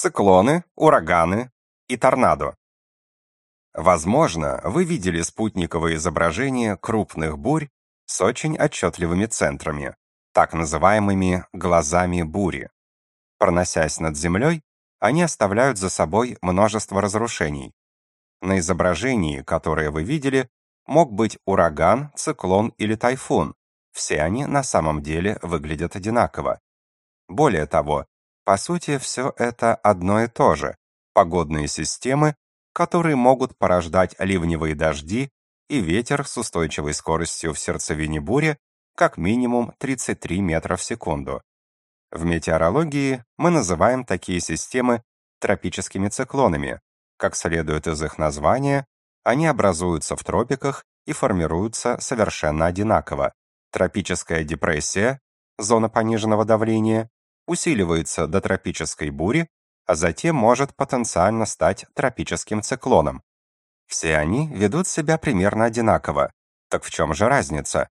циклоны, ураганы и торнадо. Возможно, вы видели спутниковые изображения крупных бурь с очень отчетливыми центрами, так называемыми глазами бури. Проносясь над землей, они оставляют за собой множество разрушений. На изображении, которое вы видели, мог быть ураган, циклон или тайфун. Все они на самом деле выглядят одинаково. Более того, по сути, все это одно и то же. Погодные системы, которые могут порождать ливневые дожди и ветер с устойчивой скоростью в сердцевине бури как минимум 33 метра в секунду. В метеорологии мы называем такие системы тропическими циклонами. Как следует из их названия, они образуются в тропиках и формируются совершенно одинаково. Тропическая депрессия, зона пониженного давления, усиливается до тропической бури, а затем может потенциально стать тропическим циклоном. Все они ведут себя примерно одинаково. Так в чем же разница?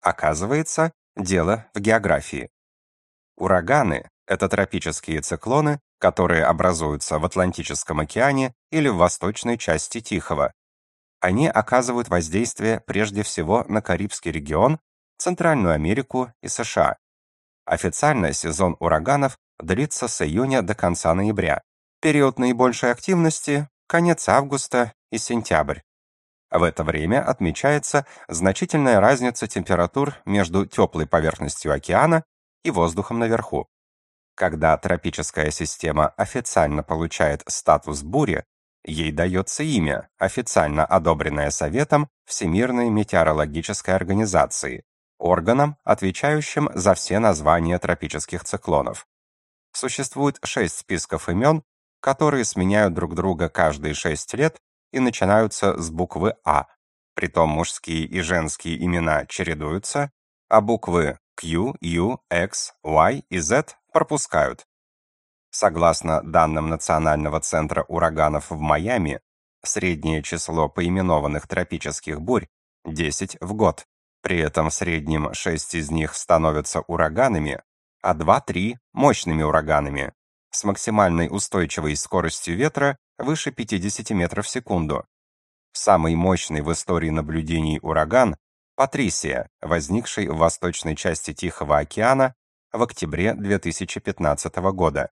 Оказывается, дело в географии. Ураганы — это тропические циклоны, которые образуются в Атлантическом океане или в восточной части Тихого. Они оказывают воздействие прежде всего на Карибский регион, Центральную Америку и США. Официально сезон ураганов длится с июня до конца ноября. Период наибольшей активности – конец августа и сентябрь. В это время отмечается значительная разница температур между теплой поверхностью океана и воздухом наверху. Когда тропическая система официально получает статус бури, ей дается имя, официально одобренное Советом Всемирной метеорологической организации, органом, отвечающим за все названия тропических циклонов. Существует шесть списков имен, которые сменяют друг друга каждые шесть лет и начинаются с буквы А. Притом мужские и женские имена чередуются, а буквы Q, U, X, Y и Z пропускают. Согласно данным Национального центра ураганов в Майами, среднее число поименованных тропических бурь 10 в год. При этом в среднем 6 из них становятся ураганами, а 2-3 мощными ураганами с максимальной устойчивой скоростью ветра выше 50 метров в секунду. Самый мощный в истории наблюдений ураган Патрисия, возникший в восточной части Тихого океана в октябре 2015 года.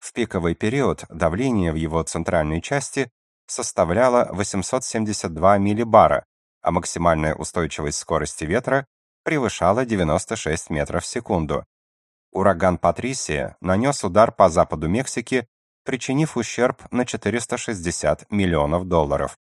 В пиковый период давление в его центральной части составляло 872 миллибара, а максимальная устойчивость скорости ветра превышала 96 метров в секунду. Ураган Патрисия нанес удар по западу Мексики, причинив ущерб на 460 миллионов долларов.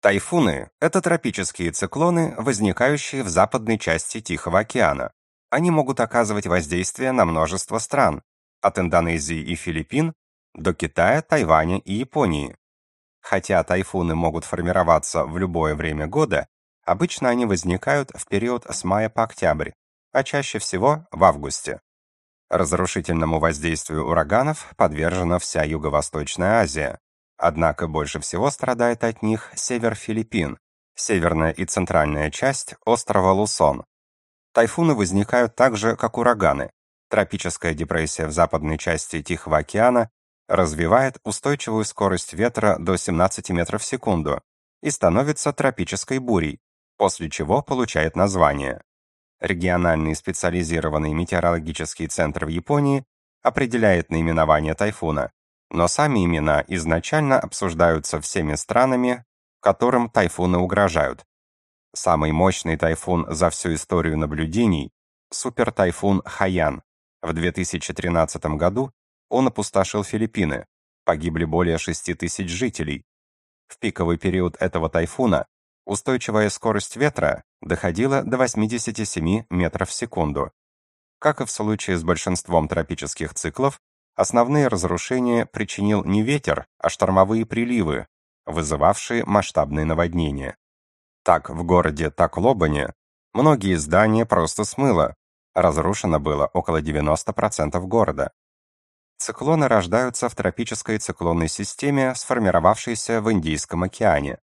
Тайфуны — это тропические циклоны, возникающие в западной части Тихого океана. Они могут оказывать воздействие на множество стран, от Индонезии и Филиппин до Китая, Тайваня и Японии. Хотя тайфуны могут формироваться в любое время года, обычно они возникают в период с мая по октябрь, а чаще всего в августе. Разрушительному воздействию ураганов подвержена вся Юго-Восточная Азия. Однако больше всего страдает от них север Филиппин, северная и центральная часть острова Лусон. Тайфуны возникают так же, как ураганы. Тропическая депрессия в западной части Тихого океана развивает устойчивую скорость ветра до 17 метров в секунду и становится тропической бурей, после чего получает название. Региональный специализированный метеорологический центр в Японии определяет наименование тайфуна, но сами имена изначально обсуждаются всеми странами, которым тайфуны угрожают. Самый мощный тайфун за всю историю наблюдений – супертайфун Хаян. В 2013 году он опустошил Филиппины, погибли более 6 тысяч жителей. В пиковый период этого тайфуна устойчивая скорость ветра доходила до 87 метров в секунду. Как и в случае с большинством тропических циклов, Основные разрушения причинил не ветер, а штормовые приливы, вызывавшие масштабные наводнения. Так, в городе Таклобане многие здания просто смыло, разрушено было около 90% города. Циклоны рождаются в тропической циклонной системе, сформировавшейся в Индийском океане.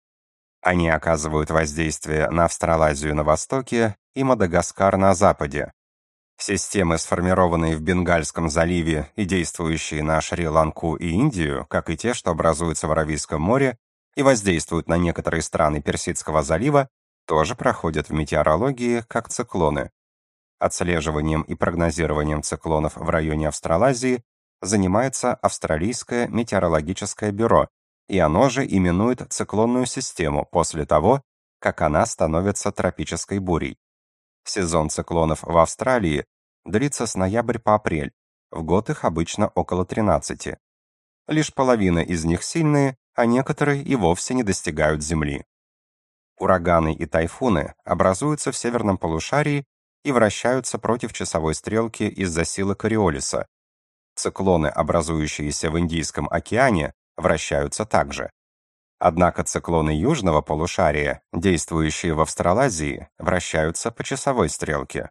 Они оказывают воздействие на Австралазию на востоке и Мадагаскар на западе. Системы, сформированные в Бенгальском заливе и действующие на Шри-Ланку и Индию, как и те, что образуются в Аравийском море и воздействуют на некоторые страны Персидского залива, тоже проходят в метеорологии как циклоны. Отслеживанием и прогнозированием циклонов в районе Австралазии занимается Австралийское метеорологическое бюро, и оно же именует циклонную систему после того, как она становится тропической бурей. Сезон циклонов в Австралии длится с ноября по апрель, в год их обычно около 13. Лишь половина из них сильные, а некоторые и вовсе не достигают Земли. Ураганы и тайфуны образуются в северном полушарии и вращаются против часовой стрелки из-за силы Кориолиса. Циклоны, образующиеся в Индийском океане, вращаются также. Однако циклоны южного полушария, действующие в Австралазии, вращаются по часовой стрелке.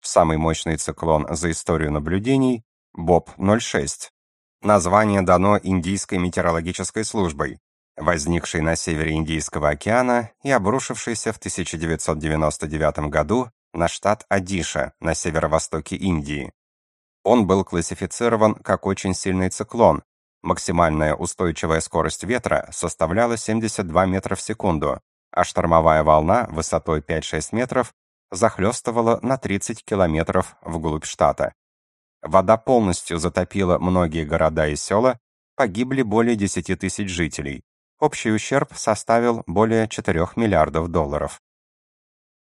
Самый мощный циклон за историю наблюдений – БОП-06. Название дано Индийской метеорологической службой, возникшей на севере Индийского океана и обрушившейся в 1999 году на штат Адиша на северо-востоке Индии. Он был классифицирован как очень сильный циклон, Максимальная устойчивая скорость ветра составляла 72 метра в секунду, а штормовая волна высотой 5-6 метров захлестывала на 30 километров вглубь штата. Вода полностью затопила многие города и села, погибли более 10 тысяч жителей. Общий ущерб составил более 4 миллиардов долларов.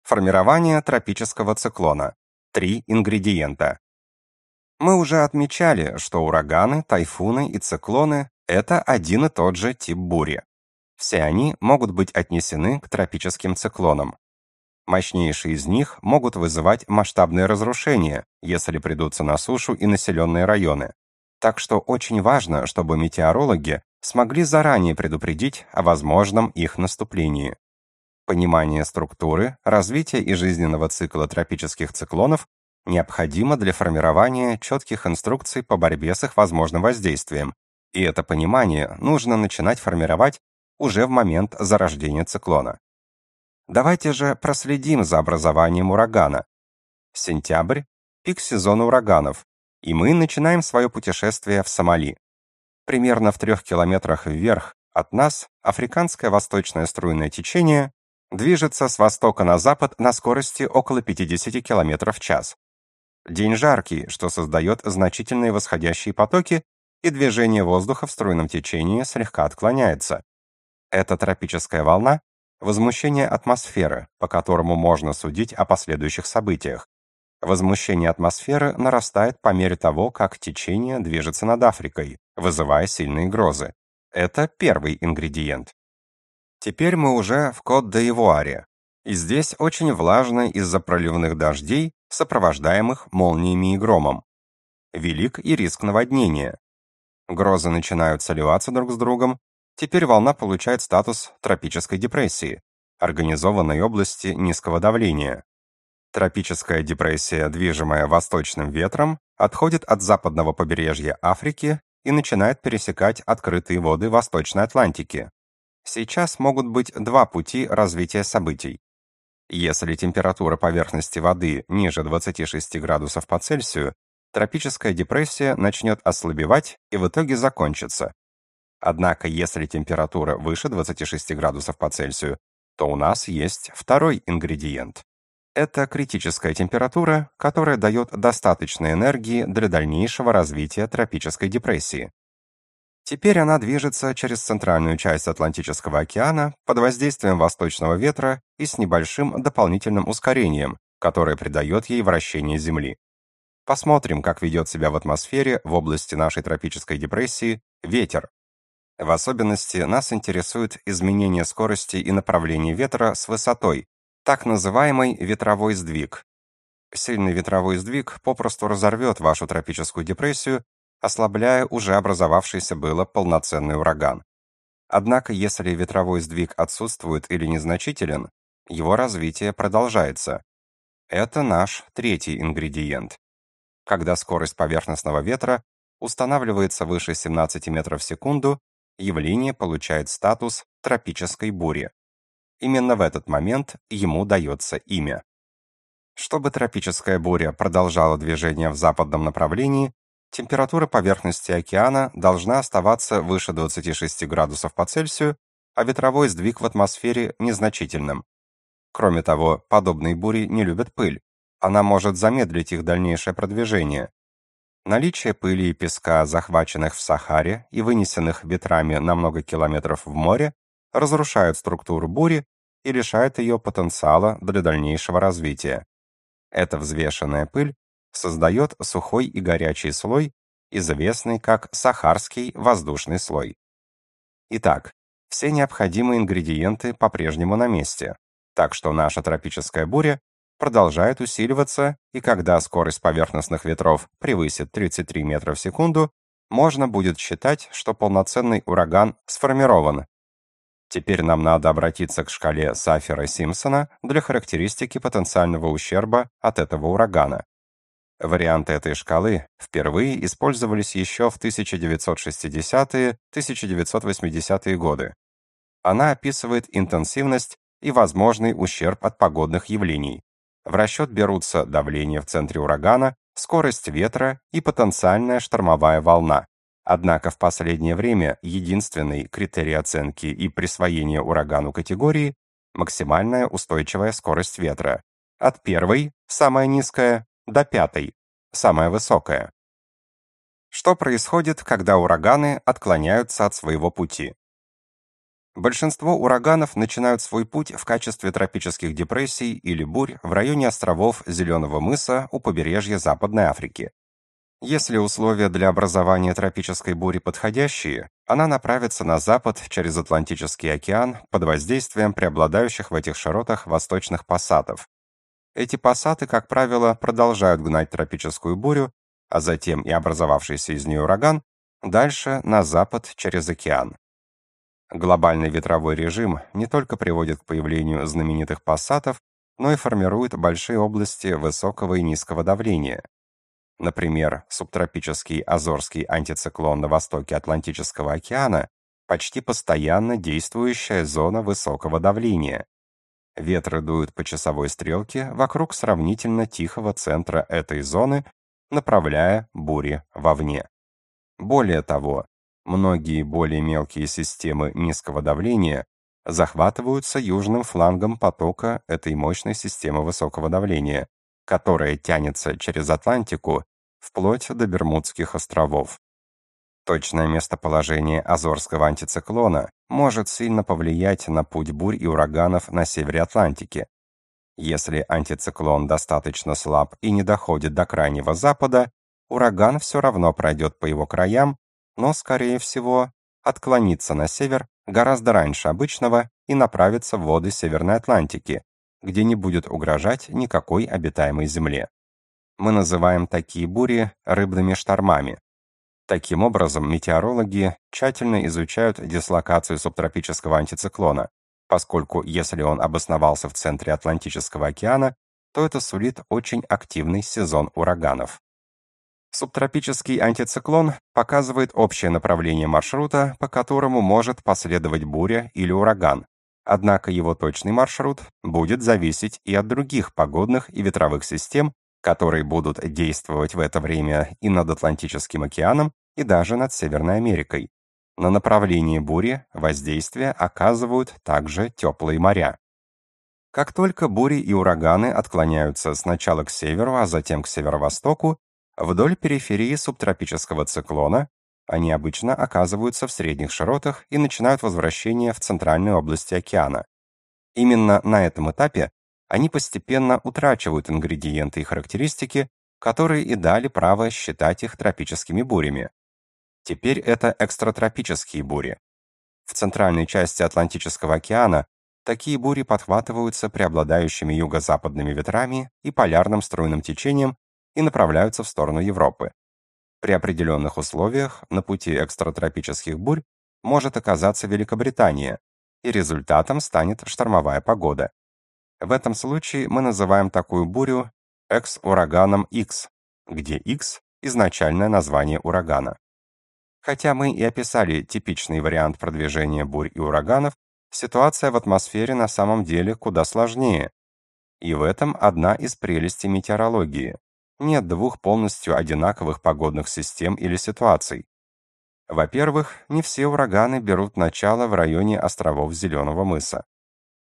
Формирование тропического циклона. Три ингредиента. Мы уже отмечали, что ураганы, тайфуны и циклоны – это один и тот же тип бури. Все они могут быть отнесены к тропическим циклонам. Мощнейшие из них могут вызывать масштабные разрушения, если придутся на сушу и населенные районы. Так что очень важно, чтобы метеорологи смогли заранее предупредить о возможном их наступлении. Понимание структуры, развития и жизненного цикла тропических циклонов необходимо для формирования четких инструкций по борьбе с их возможным воздействием, и это понимание нужно начинать формировать уже в момент зарождения циклона. Давайте же проследим за образованием урагана. Сентябрь – пик сезона ураганов, и мы начинаем свое путешествие в Сомали. Примерно в трех километрах вверх от нас африканское восточное струйное течение движется с востока на запад на скорости около 50 км в час. День жаркий, что создает значительные восходящие потоки, и движение воздуха в струйном течении слегка отклоняется. Эта тропическая волна – возмущение атмосферы, по которому можно судить о последующих событиях. Возмущение атмосферы нарастает по мере того, как течение движется над Африкой, вызывая сильные грозы. Это первый ингредиент. Теперь мы уже в Кот-де-Ивуаре, и здесь очень влажно из-за проливных дождей сопровождаемых молниями и громом. Велик и риск наводнения. Грозы начинают соливаться друг с другом. Теперь волна получает статус тропической депрессии, организованной области низкого давления. Тропическая депрессия, движимая восточным ветром, отходит от западного побережья Африки и начинает пересекать открытые воды Восточной Атлантики. Сейчас могут быть два пути развития событий. Если температура поверхности воды ниже 26 градусов по Цельсию, тропическая депрессия начнет ослабевать и в итоге закончится. Однако, если температура выше 26 градусов по Цельсию, то у нас есть второй ингредиент. Это критическая температура, которая дает достаточно энергии для дальнейшего развития тропической депрессии. Теперь она движется через центральную часть Атлантического океана под воздействием восточного ветра и с небольшим дополнительным ускорением, которое придает ей вращение Земли. Посмотрим, как ведет себя в атмосфере в области нашей тропической депрессии ветер. В особенности нас интересует изменение скорости и направления ветра с высотой, так называемый ветровой сдвиг. Сильный ветровой сдвиг попросту разорвет вашу тропическую депрессию ослабляя уже образовавшийся было полноценный ураган. Однако, если ветровой сдвиг отсутствует или незначителен, его развитие продолжается. Это наш третий ингредиент. Когда скорость поверхностного ветра устанавливается выше 17 метров в секунду, явление получает статус тропической бури. Именно в этот момент ему дается имя. Чтобы тропическая буря продолжала движение в западном направлении, температура поверхности океана должна оставаться выше 26 градусов по Цельсию, а ветровой сдвиг в атмосфере незначительным. Кроме того, подобные бури не любят пыль. Она может замедлить их дальнейшее продвижение. Наличие пыли и песка, захваченных в Сахаре и вынесенных ветрами на много километров в море, разрушают структуру бури и лишает ее потенциала для дальнейшего развития. Эта взвешенная пыль создает сухой и горячий слой, известный как сахарский воздушный слой. Итак, все необходимые ингредиенты по-прежнему на месте, так что наша тропическая буря продолжает усиливаться, и когда скорость поверхностных ветров превысит 33 метра в секунду, можно будет считать, что полноценный ураган сформирован. Теперь нам надо обратиться к шкале Саффера-Симпсона для характеристики потенциального ущерба от этого урагана. Варианты этой шкалы впервые использовались еще в 1960-1980-е годы. Она описывает интенсивность и возможный ущерб от погодных явлений, в расчет берутся давление в центре урагана, скорость ветра и потенциальная штормовая волна. Однако в последнее время единственный критерий оценки и присвоения урагану категории максимальная устойчивая скорость ветра. От первой, самая низкая, до пятой, самая высокая. Что происходит, когда ураганы отклоняются от своего пути? Большинство ураганов начинают свой путь в качестве тропических депрессий или бурь в районе островов Зеленого мыса у побережья Западной Африки. Если условия для образования тропической бури подходящие, она направится на запад через Атлантический океан под воздействием преобладающих в этих широтах восточных пассатов. Эти пассаты, как правило, продолжают гнать тропическую бурю, а затем и образовавшийся из нее ураган, дальше на запад через океан. Глобальный ветровой режим не только приводит к появлению знаменитых пассатов, но и формирует большие области высокого и низкого давления. Например, субтропический Азорский антициклон на востоке Атлантического океана почти постоянно действующая зона высокого давления. Ветры дуют по часовой стрелке вокруг сравнительно тихого центра этой зоны, направляя бури вовне. Более того, Многие более мелкие системы низкого давления захватываются южным флангом потока этой мощной системы высокого давления, которая тянется через Атлантику вплоть до Бермудских островов. Точное местоположение Азорского антициклона может сильно повлиять на путь бурь и ураганов на севере Атлантики. Если антициклон достаточно слаб и не доходит до крайнего запада, ураган все равно пройдет по его краям но, скорее всего, отклонится на север гораздо раньше обычного и направится в воды Северной Атлантики, где не будет угрожать никакой обитаемой земле. Мы называем такие бури рыбными штормами. Таким образом, метеорологи тщательно изучают дислокацию субтропического антициклона, поскольку если он обосновался в центре Атлантического океана, то это сулит очень активный сезон ураганов. Субтропический антициклон показывает общее направление маршрута, по которому может последовать буря или ураган. Однако его точный маршрут будет зависеть и от других погодных и ветровых систем, которые будут действовать в это время и над Атлантическим океаном, и даже над Северной Америкой. На направление бури воздействие оказывают также теплые моря. Как только бури и ураганы отклоняются сначала к северу, а затем к северо-востоку, Вдоль периферии субтропического циклона они обычно оказываются в средних широтах и начинают возвращение в центральной области океана. Именно на этом этапе они постепенно утрачивают ингредиенты и характеристики, которые и дали право считать их тропическими бурями. Теперь это экстратропические бури. В центральной части Атлантического океана такие бури подхватываются преобладающими юго-западными ветрами и полярным струйным течением и направляются в сторону Европы. При определенных условиях на пути экстратропических бурь может оказаться Великобритания, и результатом станет штормовая погода. В этом случае мы называем такую бурю экс-ураганом X, где X – изначальное название урагана. Хотя мы и описали типичный вариант продвижения бурь и ураганов, ситуация в атмосфере на самом деле куда сложнее. И в этом одна из прелестей метеорологии. Нет двух полностью одинаковых погодных систем или ситуаций. Во-первых, не все ураганы берут начало в районе островов Зеленого мыса.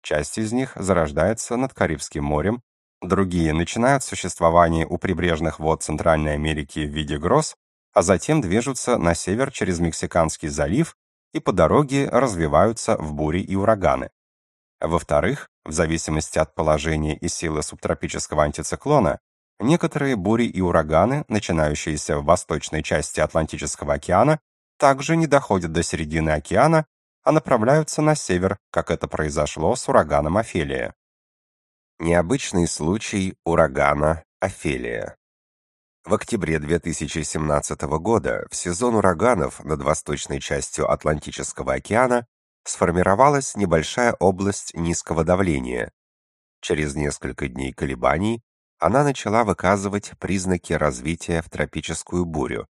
Часть из них зарождается над Карибским морем, другие начинают существование у прибрежных вод Центральной Америки в виде гроз, а затем движутся на север через Мексиканский залив и по дороге развиваются в бури и ураганы. Во-вторых, в зависимости от положения и силы субтропического антициклона, некоторые бури и ураганы, начинающиеся в восточной части Атлантического океана, также не доходят до середины океана, а направляются на север, как это произошло с ураганом Офелия. Необычный случай урагана Офелия. В октябре 2017 года в сезон ураганов над восточной частью Атлантического океана сформировалась небольшая область низкого давления. Через несколько дней колебаний она начала выказывать признаки развития в тропическую бурю.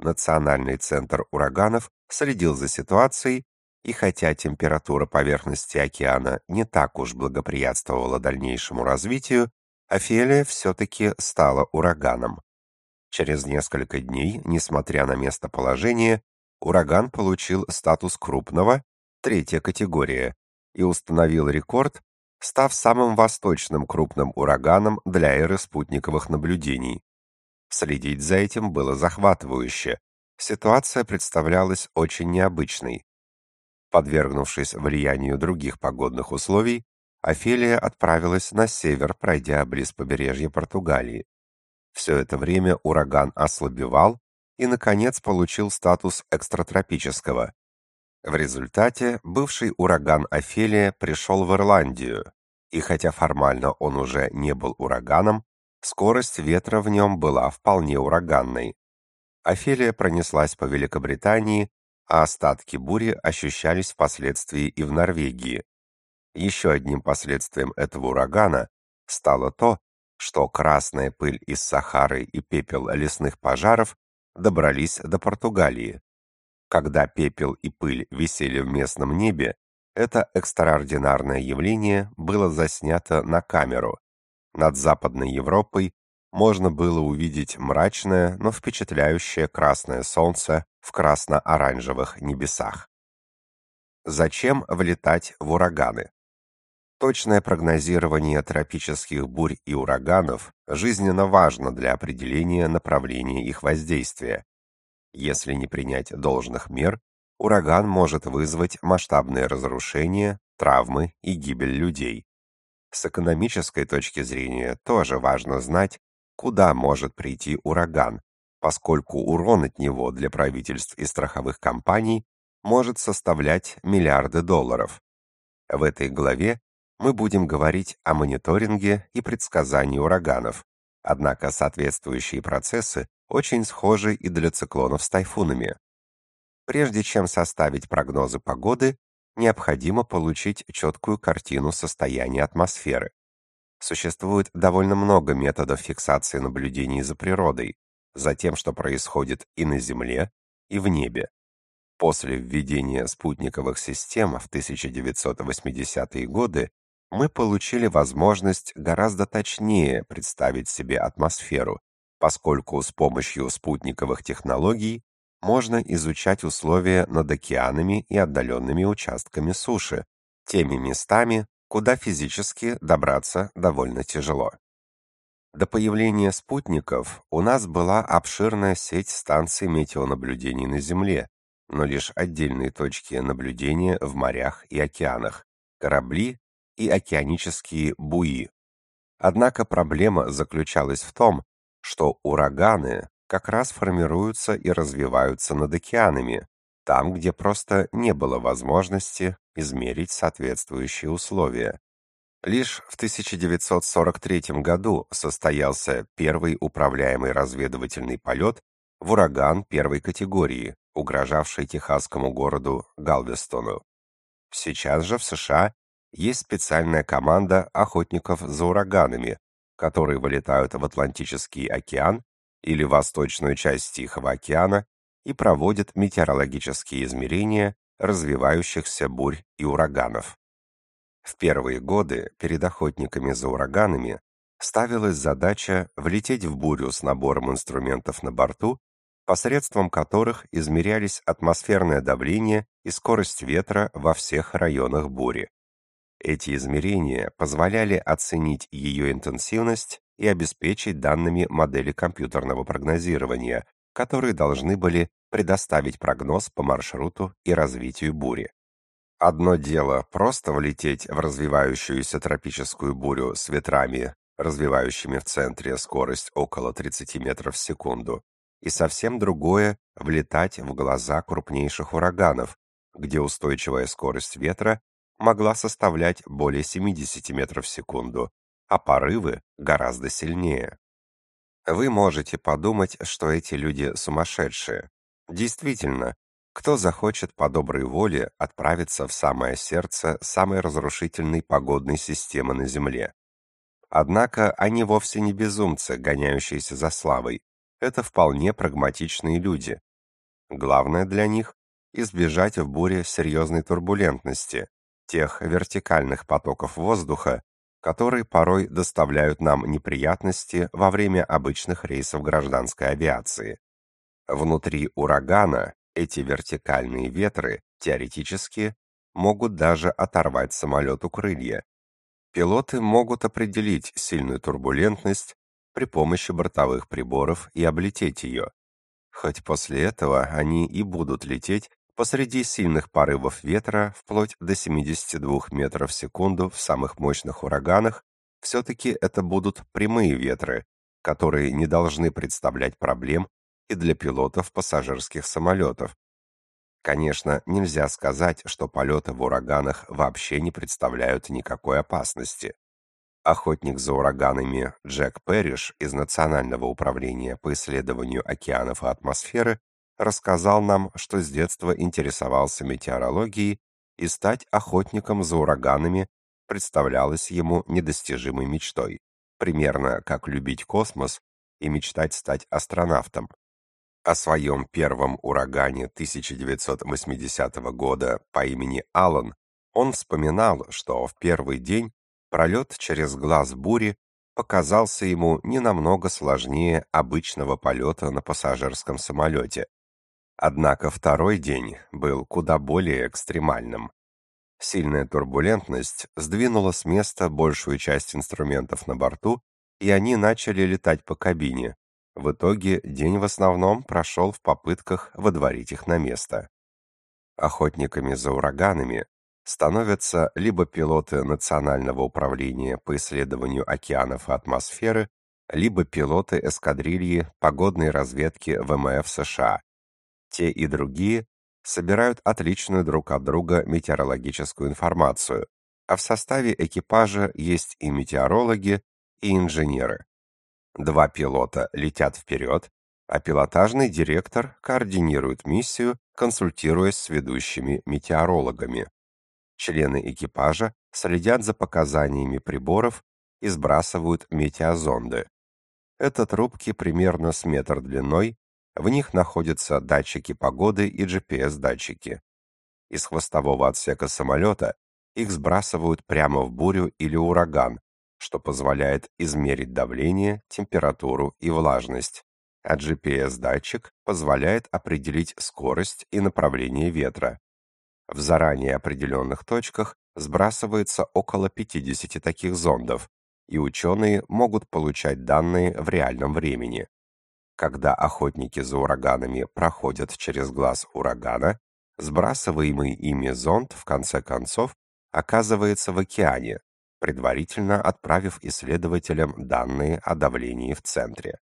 Национальный центр ураганов следил за ситуацией, и хотя температура поверхности океана не так уж благоприятствовала дальнейшему развитию, Офелия все-таки стала ураганом. Через несколько дней, несмотря на местоположение, ураган получил статус крупного, третья категория, и установил рекорд, став самым восточным крупным ураганом для эры спутниковых наблюдений. Следить за этим было захватывающе. Ситуация представлялась очень необычной. Подвергнувшись влиянию других погодных условий, Офелия отправилась на север, пройдя близ побережья Португалии. Все это время ураган ослабевал и, наконец, получил статус экстратропического. В результате бывший ураган Офелия пришел в Ирландию, и хотя формально он уже не был ураганом, скорость ветра в нем была вполне ураганной. Офелия пронеслась по Великобритании, а остатки бури ощущались впоследствии и в Норвегии. Еще одним последствием этого урагана стало то, что красная пыль из Сахары и пепел лесных пожаров добрались до Португалии. Когда пепел и пыль висели в местном небе, это экстраординарное явление было заснято на камеру. Над Западной Европой можно было увидеть мрачное, но впечатляющее красное солнце в красно-оранжевых небесах. Зачем влетать в ураганы? Точное прогнозирование тропических бурь и ураганов жизненно важно для определения направления их воздействия. Если не принять должных мер, ураган может вызвать масштабные разрушения, травмы и гибель людей. С экономической точки зрения тоже важно знать, куда может прийти ураган, поскольку урон от него для правительств и страховых компаний может составлять миллиарды долларов. В этой главе мы будем говорить о мониторинге и предсказании ураганов. Однако соответствующие процессы очень схожи и для циклонов с тайфунами. Прежде чем составить прогнозы погоды, необходимо получить четкую картину состояния атмосферы. Существует довольно много методов фиксации наблюдений за природой, за тем, что происходит и на Земле, и в небе. После введения спутниковых систем в 1980-е годы мы получили возможность гораздо точнее представить себе атмосферу, поскольку с помощью спутниковых технологий можно изучать условия над океанами и отдаленными участками суши, теми местами, куда физически добраться довольно тяжело. До появления спутников у нас была обширная сеть станций метеонаблюдений на Земле, но лишь отдельные точки наблюдения в морях и океанах, корабли и океанические буи. Однако проблема заключалась в том, что ураганы как раз формируются и развиваются над океанами, там, где просто не было возможности измерить соответствующие условия. Лишь в 1943 году состоялся первый управляемый разведывательный полет в ураган первой категории, угрожавший техасскому городу Галвестону. Сейчас же в США есть специальная команда охотников за ураганами, которые вылетают в Атлантический океан или восточную часть Тихого океана и проводят метеорологические измерения развивающихся бурь и ураганов. В первые годы перед охотниками за ураганами ставилась задача влететь в бурю с набором инструментов на борту, посредством которых измерялись атмосферное давление и скорость ветра во всех районах бури. Эти измерения позволяли оценить ее интенсивность и обеспечить данными модели компьютерного прогнозирования, которые должны были предоставить прогноз по маршруту и развитию бури. Одно дело просто влететь в развивающуюся тропическую бурю с ветрами, развивающими в центре скорость около 30 метров в секунду, и совсем другое влетать в глаза крупнейших ураганов, где устойчивая скорость ветра могла составлять более 70 метров в секунду, а порывы гораздо сильнее. Вы можете подумать, что эти люди сумасшедшие. Действительно, кто захочет по доброй воле отправиться в самое сердце самой разрушительной погодной системы на Земле? Однако они вовсе не безумцы, гоняющиеся за славой. Это вполне прагматичные люди. Главное для них – избежать в буре серьезной турбулентности, тех вертикальных потоков воздуха, которые порой доставляют нам неприятности во время обычных рейсов гражданской авиации. Внутри урагана эти вертикальные ветры, теоретически, могут даже оторвать самолету крылья. Пилоты могут определить сильную турбулентность при помощи бортовых приборов и облететь ее. Хоть после этого они и будут лететь посреди сильных порывов ветра вплоть до 72 метров в секунду в самых мощных ураганах, все-таки это будут прямые ветры, которые не должны представлять проблем и для пилотов пассажирских самолетов. Конечно, нельзя сказать, что полеты в ураганах вообще не представляют никакой опасности. Охотник за ураганами Джек Перриш из Национального управления по исследованию океанов и атмосферы рассказал нам, что с детства интересовался метеорологией и стать охотником за ураганами представлялось ему недостижимой мечтой, примерно как любить космос и мечтать стать астронавтом. О своем первом урагане 1980 года по имени Аллан он вспоминал, что в первый день пролет через глаз бури показался ему не намного сложнее обычного полета на пассажирском самолете, Однако второй день был куда более экстремальным. Сильная турбулентность сдвинула с места большую часть инструментов на борту, и они начали летать по кабине. В итоге день в основном прошел в попытках водворить их на место. Охотниками за ураганами становятся либо пилоты Национального управления по исследованию океанов и атмосферы, либо пилоты эскадрильи погодной разведки ВМФ США, те и другие собирают отличную друг от друга метеорологическую информацию, а в составе экипажа есть и метеорологи, и инженеры. Два пилота летят вперед, а пилотажный директор координирует миссию, консультируясь с ведущими метеорологами. Члены экипажа следят за показаниями приборов и сбрасывают метеозонды. Это трубки примерно с метр длиной в них находятся датчики погоды и GPS-датчики. Из хвостового отсека самолета их сбрасывают прямо в бурю или ураган, что позволяет измерить давление, температуру и влажность. А GPS-датчик позволяет определить скорость и направление ветра. В заранее определенных точках сбрасывается около 50 таких зондов, и ученые могут получать данные в реальном времени. Когда охотники за ураганами проходят через глаз урагана, сбрасываемый ими зонд в конце концов оказывается в океане, предварительно отправив исследователям данные о давлении в центре.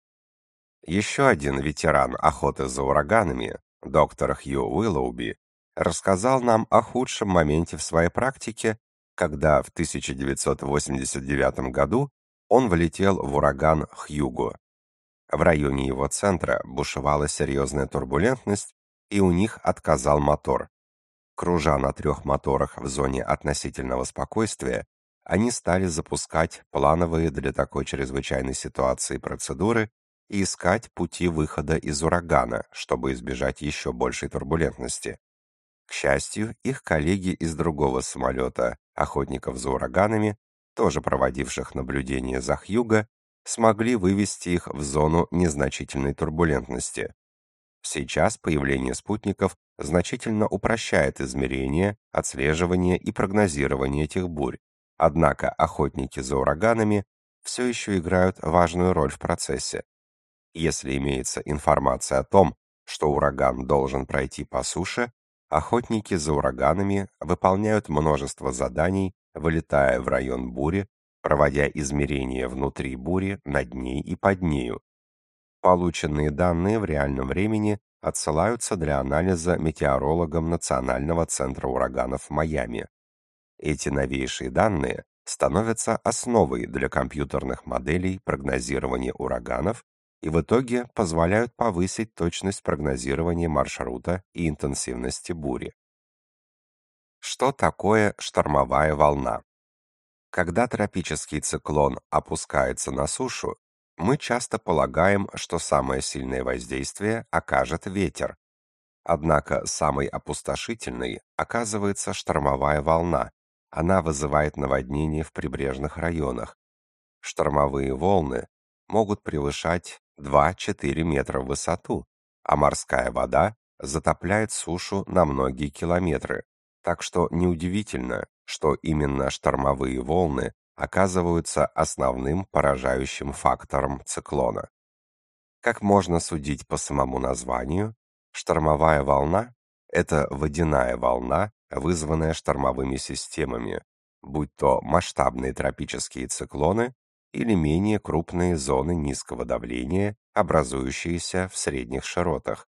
Еще один ветеран охоты за ураганами, доктор Хью Уиллоуби, рассказал нам о худшем моменте в своей практике, когда в 1989 году он влетел в ураган Хьюго. В районе его центра бушевала серьезная турбулентность, и у них отказал мотор. Кружа на трех моторах в зоне относительного спокойствия, они стали запускать плановые для такой чрезвычайной ситуации процедуры и искать пути выхода из урагана, чтобы избежать еще большей турбулентности. К счастью, их коллеги из другого самолета, охотников за ураганами, тоже проводивших наблюдение за Хьюго, смогли вывести их в зону незначительной турбулентности. Сейчас появление спутников значительно упрощает измерение, отслеживание и прогнозирование этих бурь. Однако охотники за ураганами все еще играют важную роль в процессе. Если имеется информация о том, что ураган должен пройти по суше, охотники за ураганами выполняют множество заданий, вылетая в район бури, проводя измерения внутри бури, над ней и под нею. Полученные данные в реальном времени отсылаются для анализа метеорологам Национального центра ураганов в Майами. Эти новейшие данные становятся основой для компьютерных моделей прогнозирования ураганов и в итоге позволяют повысить точность прогнозирования маршрута и интенсивности бури. Что такое штормовая волна? Когда тропический циклон опускается на сушу, мы часто полагаем, что самое сильное воздействие окажет ветер. Однако самой опустошительной оказывается штормовая волна. Она вызывает наводнения в прибрежных районах. Штормовые волны могут превышать 2-4 метра в высоту, а морская вода затопляет сушу на многие километры. Так что неудивительно, что именно штормовые волны оказываются основным поражающим фактором циклона. Как можно судить по самому названию, штормовая волна это водяная волна, вызванная штормовыми системами, будь то масштабные тропические циклоны или менее крупные зоны низкого давления, образующиеся в средних широтах.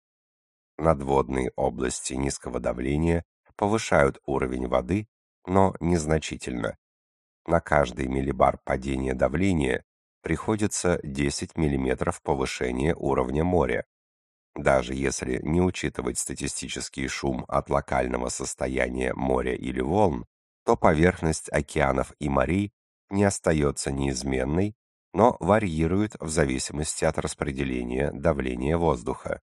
Надводные области низкого давления повышают уровень воды, но незначительно. На каждый миллибар падения давления приходится 10 мм повышения уровня моря. Даже если не учитывать статистический шум от локального состояния моря или волн, то поверхность океанов и морей не остается неизменной, но варьирует в зависимости от распределения давления воздуха.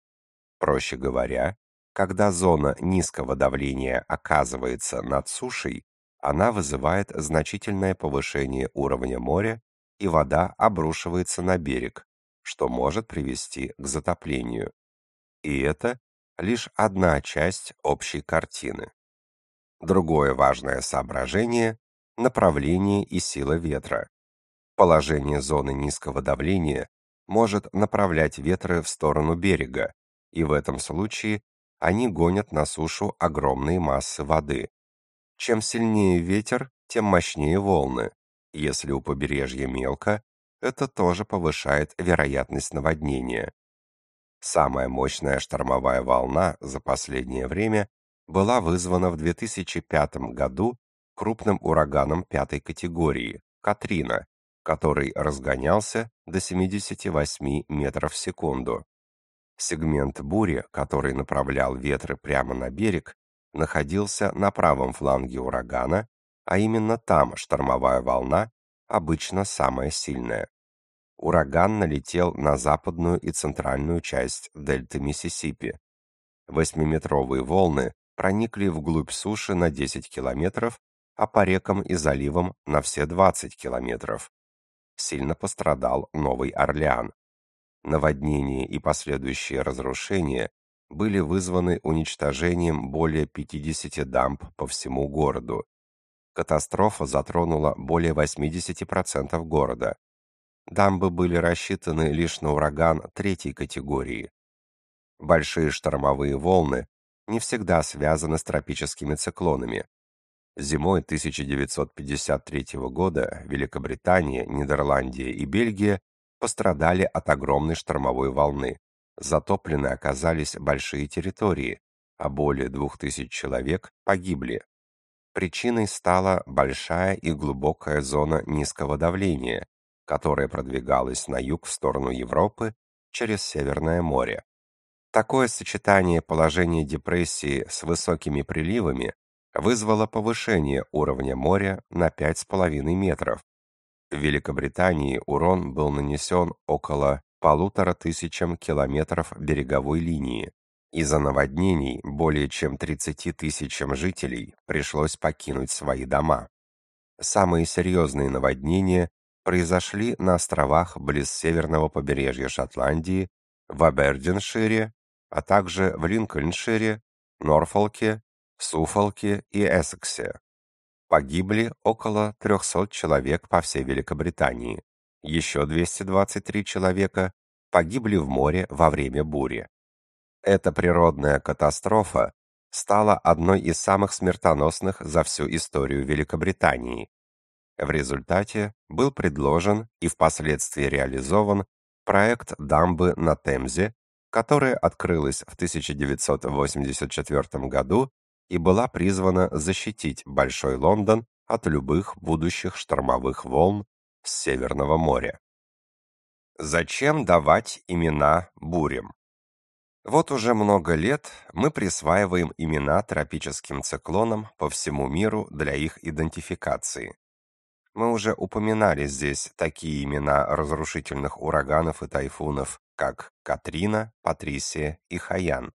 Проще говоря, когда зона низкого давления оказывается над сушей, она вызывает значительное повышение уровня моря, и вода обрушивается на берег, что может привести к затоплению. И это лишь одна часть общей картины. Другое важное соображение направление и сила ветра. Положение зоны низкого давления может направлять ветры в сторону берега, и в этом случае они гонят на сушу огромные массы воды. Чем сильнее ветер, тем мощнее волны. Если у побережья мелко, это тоже повышает вероятность наводнения. Самая мощная штормовая волна за последнее время была вызвана в 2005 году крупным ураганом пятой категории Катрина, который разгонялся до 78 метров в секунду. Сегмент бури, который направлял ветры прямо на берег, находился на правом фланге урагана, а именно там штормовая волна обычно самая сильная. Ураган налетел на западную и центральную часть дельты Миссисипи. Восьмиметровые волны проникли вглубь суши на 10 километров а по рекам и заливам на все 20 километров. Сильно пострадал Новый Орлеан. Наводнения и последующие разрушения были вызваны уничтожением более 50 дамб по всему городу. Катастрофа затронула более 80% города. Дамбы были рассчитаны лишь на ураган третьей категории. Большие штормовые волны не всегда связаны с тропическими циклонами. Зимой 1953 года Великобритания, Нидерландия и Бельгия пострадали от огромной штормовой волны. Затоплены оказались большие территории, а более 2000 человек погибли. Причиной стала большая и глубокая зона низкого давления, которая продвигалась на юг в сторону Европы через Северное море. Такое сочетание положения депрессии с высокими приливами вызвало повышение уровня моря на 5,5 метров. В Великобритании урон был нанесен около полутора тысячам километров береговой линии. Из-за наводнений более чем 30 тысячам жителей пришлось покинуть свои дома. Самые серьезные наводнения произошли на островах близ северного побережья Шотландии, в Абердиншире, а также в Линкольншире, Норфолке, Суфолке и Эссексе. Погибли около 300 человек по всей Великобритании. Еще 223 человека погибли в море во время бури. Эта природная катастрофа стала одной из самых смертоносных за всю историю Великобритании. В результате был предложен и впоследствии реализован проект дамбы на Темзе, которая открылась в 1984 году и была призвана защитить Большой Лондон от любых будущих штормовых волн с Северного моря. Зачем давать имена бурям? Вот уже много лет мы присваиваем имена тропическим циклонам по всему миру для их идентификации. Мы уже упоминали здесь такие имена разрушительных ураганов и тайфунов, как Катрина, Патрисия и Хаян.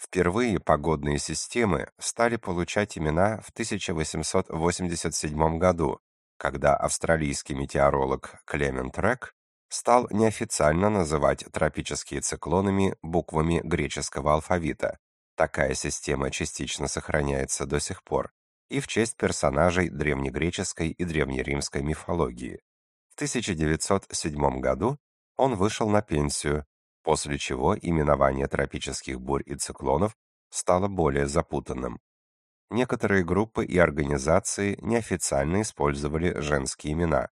Впервые погодные системы стали получать имена в 1887 году, когда австралийский метеоролог Клемент Рек стал неофициально называть тропические циклонами буквами греческого алфавита. Такая система частично сохраняется до сих пор, и в честь персонажей древнегреческой и древнеримской мифологии. В 1907 году он вышел на пенсию, после чего именование тропических бурь и циклонов стало более запутанным. Некоторые группы и организации неофициально использовали женские имена.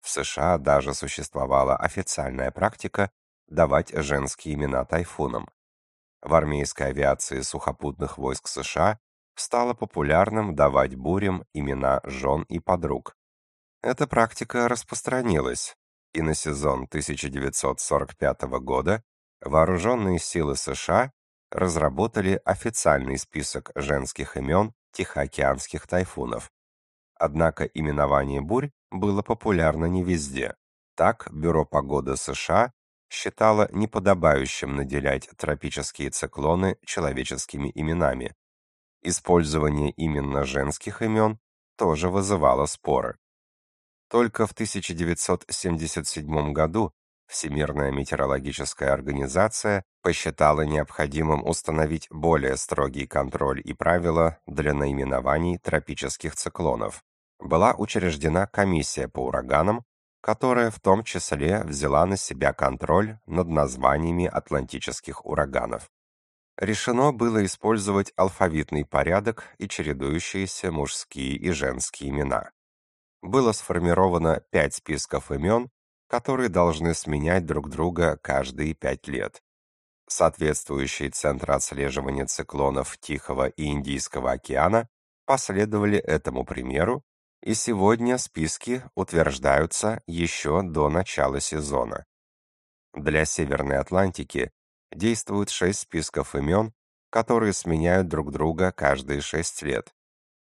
В США даже существовала официальная практика давать женские имена тайфунам. В армейской авиации сухопутных войск США стало популярным давать бурям имена жен и подруг. Эта практика распространилась, и на сезон 1945 года вооруженные силы США разработали официальный список женских имен тихоокеанских тайфунов. Однако именование бурь было популярно не везде. Так, Бюро погоды США считало неподобающим наделять тропические циклоны человеческими именами. Использование именно женских имен тоже вызывало споры. Только в 1977 году Всемирная метеорологическая организация посчитала необходимым установить более строгий контроль и правила для наименований тропических циклонов была учреждена комиссия по ураганам, которая в том числе взяла на себя контроль над названиями атлантических ураганов. Решено было использовать алфавитный порядок и чередующиеся мужские и женские имена. Было сформировано пять списков имен, которые должны сменять друг друга каждые пять лет. Соответствующие центры отслеживания циклонов Тихого и Индийского океана последовали этому примеру и сегодня списки утверждаются еще до начала сезона. Для Северной Атлантики действуют шесть списков имен, которые сменяют друг друга каждые шесть лет.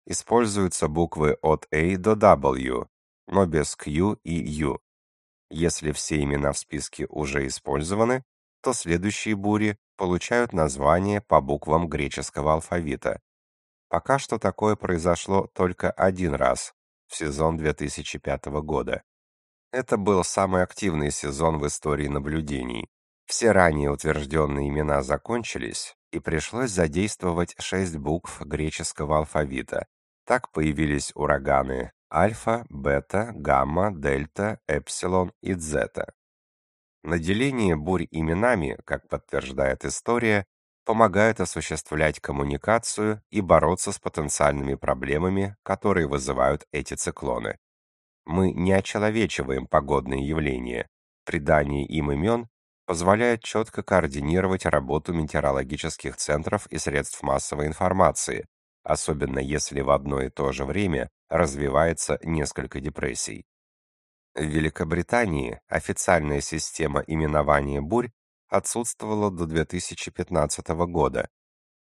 Используются буквы от A до W, но без Q и U. Если все имена в списке уже использованы, то следующие бури получают название по буквам греческого алфавита. Пока что такое произошло только один раз, в сезон 2005 года. Это был самый активный сезон в истории наблюдений. Все ранее утвержденные имена закончились, и пришлось задействовать шесть букв греческого алфавита. Так появились ураганы альфа, бета, гамма, дельта, эпсилон и дзета. Наделение бурь именами, как подтверждает история, помогает осуществлять коммуникацию и бороться с потенциальными проблемами, которые вызывают эти циклоны. Мы не очеловечиваем погодные явления. Придание им имен позволяет четко координировать работу метеорологических центров и средств массовой информации, особенно если в одно и то же время развивается несколько депрессий. В Великобритании официальная система именования бурь отсутствовала до 2015 года.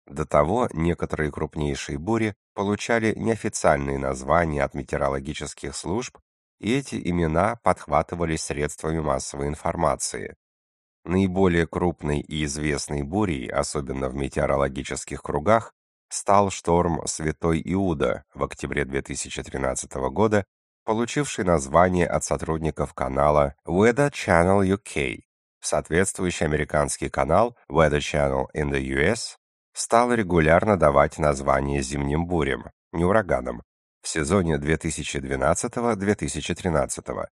До того некоторые крупнейшие бури получали неофициальные названия от метеорологических служб, и эти имена подхватывались средствами массовой информации. Наиболее крупной и известной бурей, особенно в метеорологических кругах, стал шторм Святой Иуда в октябре 2013 года, получивший название от сотрудников канала Weather Channel UK. Соответствующий американский канал Weather Channel in the US стал регулярно давать название зимним бурям, не ураганам, в сезоне 2012-2013.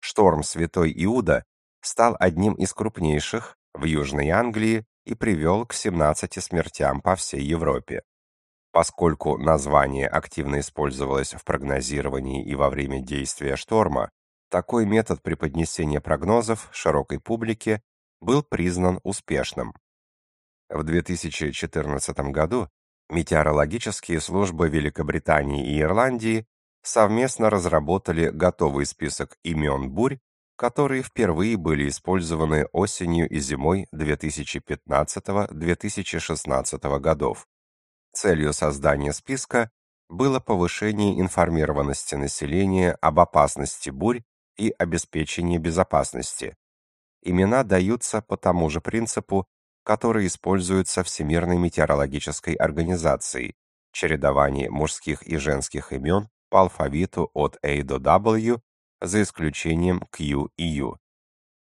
Шторм Святой Иуда стал одним из крупнейших в Южной Англии и привел к 17 смертям по всей Европе. Поскольку название активно использовалось в прогнозировании и во время действия шторма, такой метод преподнесения прогнозов широкой публике был признан успешным. В 2014 году метеорологические службы Великобритании и Ирландии совместно разработали готовый список имен бурь, которые впервые были использованы осенью и зимой 2015-2016 годов. Целью создания списка было повышение информированности населения об опасности бурь и обеспечение безопасности. Имена даются по тому же принципу, который используется Всемирной метеорологической организацией, чередование мужских и женских имен по алфавиту от A до W, за исключением Q и U.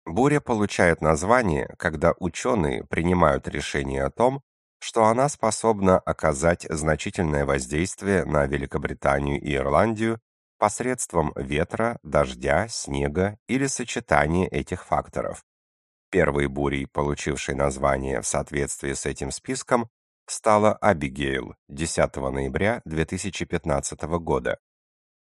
Буря получает название, когда ученые принимают решение о том, что она способна оказать значительное воздействие на Великобританию и Ирландию посредством ветра, дождя, снега или сочетания этих факторов. Первой бурей, получившей название в соответствии с этим списком, стала Абигейл 10 ноября 2015 года.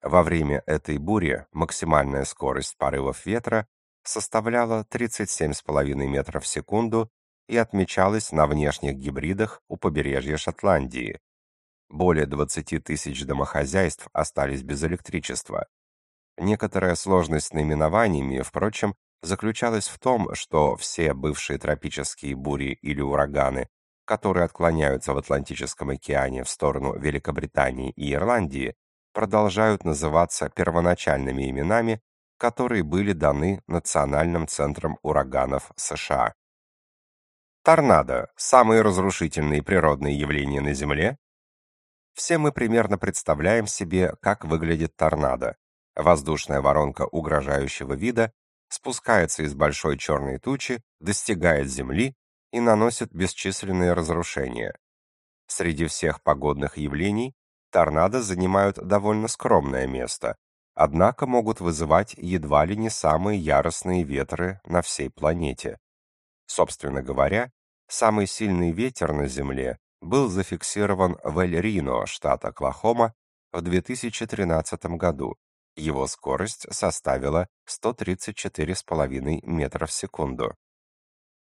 Во время этой бури максимальная скорость порывов ветра составляла 37,5 метров в секунду и отмечалась на внешних гибридах у побережья Шотландии. Более 20 тысяч домохозяйств остались без электричества. Некоторая сложность с наименованиями, впрочем, заключалась в том, что все бывшие тропические бури или ураганы, которые отклоняются в Атлантическом океане в сторону Великобритании и Ирландии, продолжают называться первоначальными именами, которые были даны Национальным центром ураганов США. Торнадо самые разрушительные природные явления на Земле. Все мы примерно представляем себе, как выглядит торнадо. Воздушная воронка угрожающего вида спускается из большой черной тучи, достигает земли и наносит бесчисленные разрушения. Среди всех погодных явлений торнадо занимают довольно скромное место, однако могут вызывать едва ли не самые яростные ветры на всей планете. Собственно говоря, самый сильный ветер на Земле был зафиксирован в Эль-Рино, штат Оклахома, в 2013 году. Его скорость составила 134,5 метра в секунду.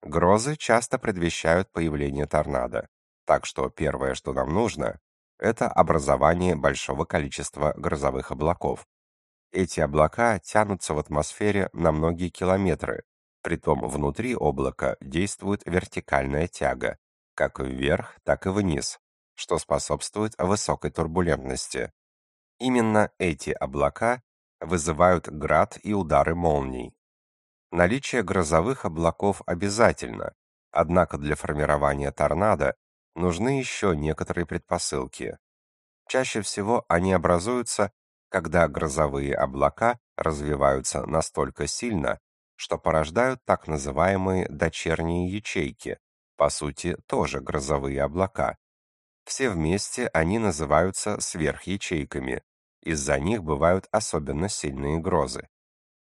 Грозы часто предвещают появление торнадо, так что первое, что нам нужно, это образование большого количества грозовых облаков. Эти облака тянутся в атмосфере на многие километры, притом внутри облака действует вертикальная тяга, как вверх, так и вниз, что способствует высокой турбулентности. Именно эти облака вызывают град и удары молний. Наличие грозовых облаков обязательно, однако для формирования торнадо нужны еще некоторые предпосылки. Чаще всего они образуются, когда грозовые облака развиваются настолько сильно, что порождают так называемые дочерние ячейки, по сути, тоже грозовые облака. Все вместе они называются сверхячейками. Из-за них бывают особенно сильные грозы.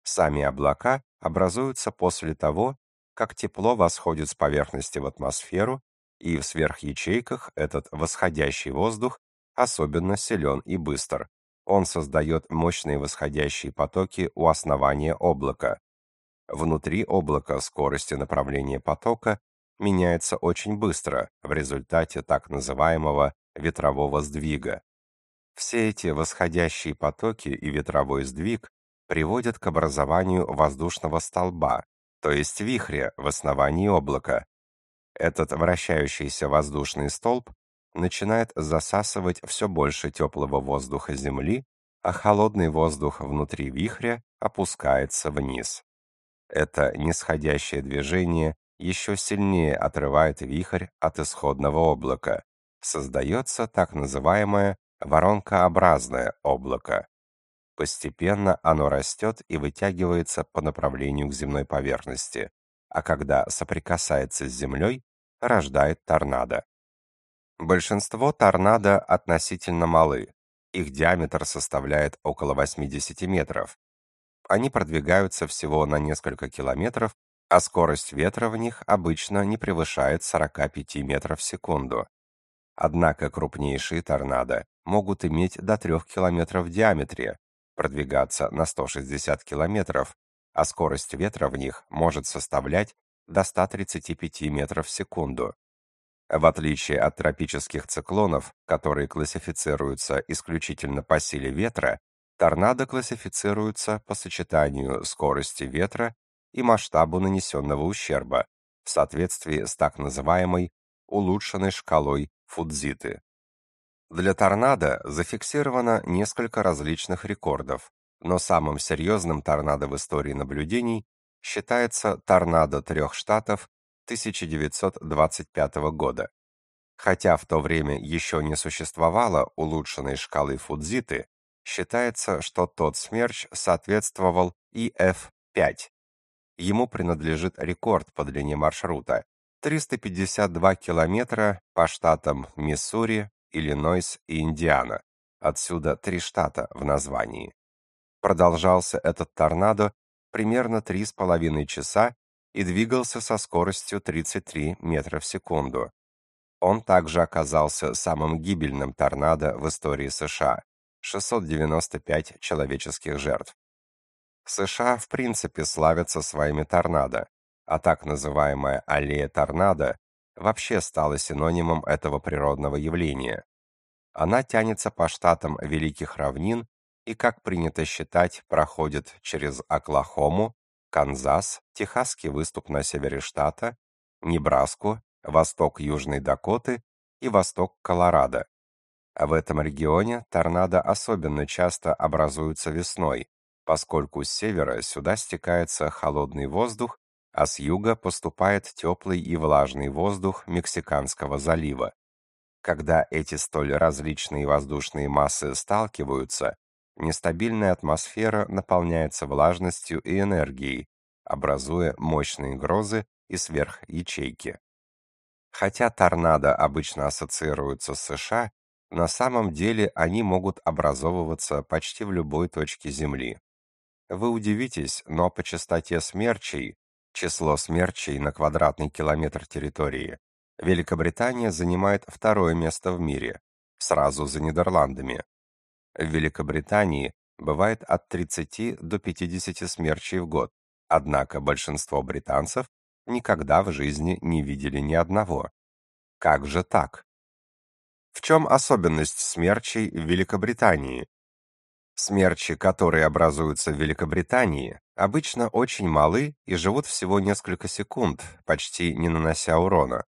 Сами облака образуются после того, как тепло восходит с поверхности в атмосферу и в сверхячейках этот восходящий воздух особенно силен и быстр. Он создает мощные восходящие потоки у основания облака. Внутри облака скорость и направление потока меняется очень быстро в результате так называемого ветрового сдвига. Все эти восходящие потоки и ветровой сдвиг приводят к образованию воздушного столба, то есть вихря в основании облака, этот вращающийся воздушный столб начинает засасывать все больше теплого воздуха Земли, а холодный воздух внутри вихря опускается вниз. Это нисходящее движение еще сильнее отрывает вихрь от исходного облака. Создается так называемое воронкообразное облако. Постепенно оно растет и вытягивается по направлению к земной поверхности, а когда соприкасается с землей, рождает торнадо. Большинство торнадо относительно малы. Их диаметр составляет около 80 метров. Они продвигаются всего на несколько километров, а скорость ветра в них обычно не превышает 45 метров в секунду. Однако крупнейшие торнадо могут иметь до 3 километров в диаметре, продвигаться на 160 километров, а скорость ветра в них может составлять до 135 метров в секунду. В отличие от тропических циклонов, которые классифицируются исключительно по силе ветра, торнадо классифицируются по сочетанию скорости ветра и масштабу нанесенного ущерба в соответствии с так называемой улучшенной шкалой Фудзиты. Для торнадо зафиксировано несколько различных рекордов, но самым серьезным торнадо в истории наблюдений считается торнадо трех штатов 1925 года. Хотя в то время еще не существовало улучшенной шкалы Фудзиты, считается, что тот смерч соответствовал ИФ-5. Ему принадлежит рекорд по длине маршрута 352 километра по штатам Миссури, Иллинойс и Индиана. Отсюда три штата в названии. Продолжался этот торнадо примерно три с половиной часа и двигался со скоростью 33 метра в секунду. Он также оказался самым гибельным торнадо в истории США. 695 человеческих жертв. США в принципе славятся своими торнадо, а так называемая аллея торнадо вообще стала синонимом этого природного явления. Она тянется по штатам Великих Равнин и, как принято считать, проходит через Оклахому, Канзас, Техасский выступ на севере штата, Небраску, восток Южной Дакоты и восток Колорадо. В этом регионе торнадо особенно часто образуются весной, поскольку с севера сюда стекается холодный воздух а с юга поступает теплый и влажный воздух Мексиканского залива. Когда эти столь различные воздушные массы сталкиваются, нестабильная атмосфера наполняется влажностью и энергией, образуя мощные грозы и сверхячейки. Хотя торнадо обычно ассоциируются с США, на самом деле они могут образовываться почти в любой точке Земли. Вы удивитесь, но по частоте смерчей число смерчей на квадратный километр территории, Великобритания занимает второе место в мире, сразу за Нидерландами. В Великобритании бывает от 30 до 50 смерчей в год, однако большинство британцев никогда в жизни не видели ни одного. Как же так? В чем особенность смерчей в Великобритании? Смерчи, которые образуются в Великобритании, обычно очень малы и живут всего несколько секунд, почти не нанося урона.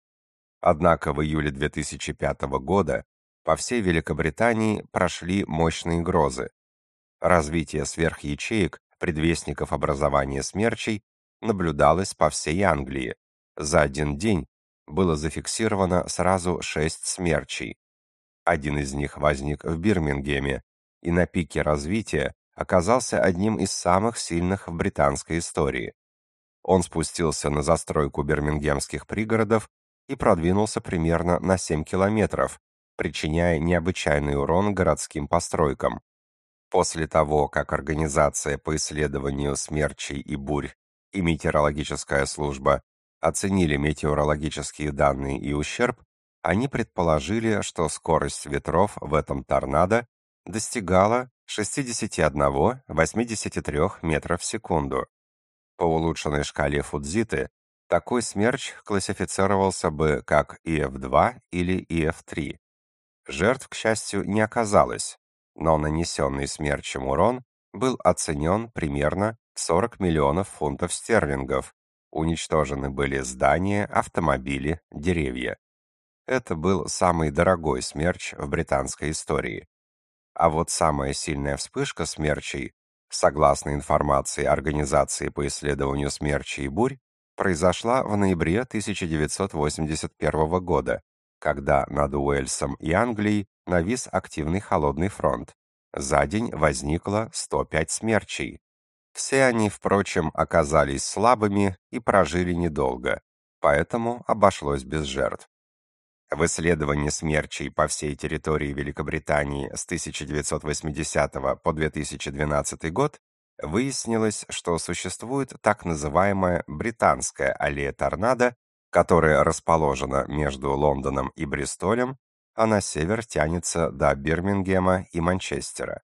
Однако в июле 2005 года по всей Великобритании прошли мощные грозы. Развитие сверхячеек, предвестников образования смерчей, наблюдалось по всей Англии. За один день было зафиксировано сразу шесть смерчей. Один из них возник в Бирмингеме, и на пике развития оказался одним из самых сильных в британской истории. Он спустился на застройку бирмингемских пригородов и продвинулся примерно на 7 километров, причиняя необычайный урон городским постройкам. После того, как Организация по исследованию смерчей и бурь и Метеорологическая служба оценили метеорологические данные и ущерб, они предположили, что скорость ветров в этом торнадо достигала 61-83 метров в секунду. По улучшенной шкале Фудзиты такой смерч классифицировался бы как ИФ-2 или ИФ-3. Жертв, к счастью, не оказалось, но нанесенный смерчем урон был оценен примерно в 40 миллионов фунтов стерлингов. Уничтожены были здания, автомобили, деревья. Это был самый дорогой смерч в британской истории. А вот самая сильная вспышка смерчей согласно информации Организации по исследованию смерчей и бурь, произошла в ноябре 1981 года, когда над Уэльсом и Англией навис активный холодный фронт. За день возникло 105 смерчей. Все они, впрочем, оказались слабыми и прожили недолго, поэтому обошлось без жертв. В исследовании смерчей по всей территории Великобритании с 1980 по 2012 год выяснилось, что существует так называемая британская аллея торнадо, которая расположена между Лондоном и Бристолем, а на север тянется до Бирмингема и Манчестера.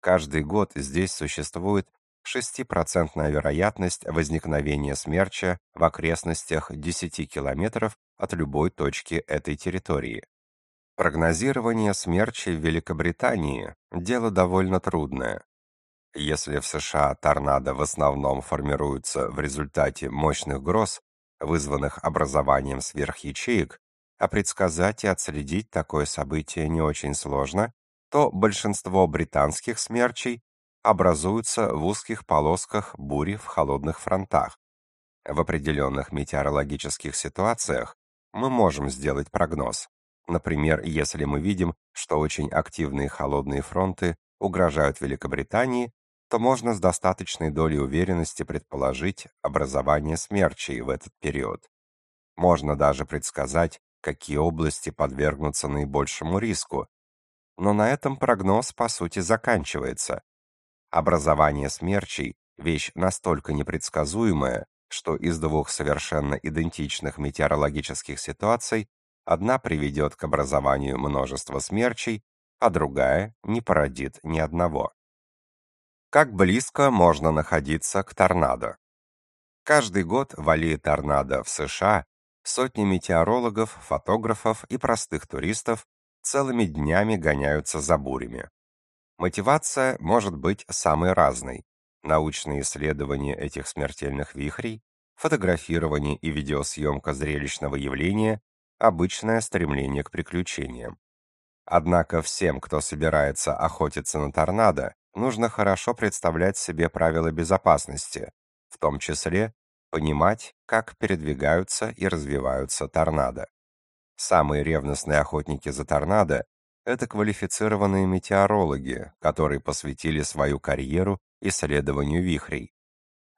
Каждый год здесь существует 6% вероятность возникновения смерча в окрестностях 10 километров от любой точки этой территории. Прогнозирование смерчи в Великобритании – дело довольно трудное. Если в США торнадо в основном формируются в результате мощных гроз, вызванных образованием сверхячеек, а предсказать и отследить такое событие не очень сложно, то большинство британских смерчей образуются в узких полосках бури в холодных фронтах. В определенных метеорологических ситуациях мы можем сделать прогноз. Например, если мы видим, что очень активные холодные фронты угрожают Великобритании, то можно с достаточной долей уверенности предположить образование смерчей в этот период. Можно даже предсказать, какие области подвергнутся наибольшему риску. Но на этом прогноз по сути заканчивается. Образование смерчей вещь настолько непредсказуемая, что из двух совершенно идентичных метеорологических ситуаций одна приведет к образованию множества смерчей, а другая не породит ни одного. Как близко можно находиться к торнадо? Каждый год в торнадо в США сотни метеорологов, фотографов и простых туристов целыми днями гоняются за бурями. Мотивация может быть самой разной. Научные исследования этих смертельных вихрей, фотографирование и видеосъемка зрелищного явления, обычное стремление к приключениям. Однако всем, кто собирается охотиться на торнадо, нужно хорошо представлять себе правила безопасности, в том числе понимать, как передвигаются и развиваются торнадо. Самые ревностные охотники за торнадо это квалифицированные метеорологи, которые посвятили свою карьеру исследованию вихрей.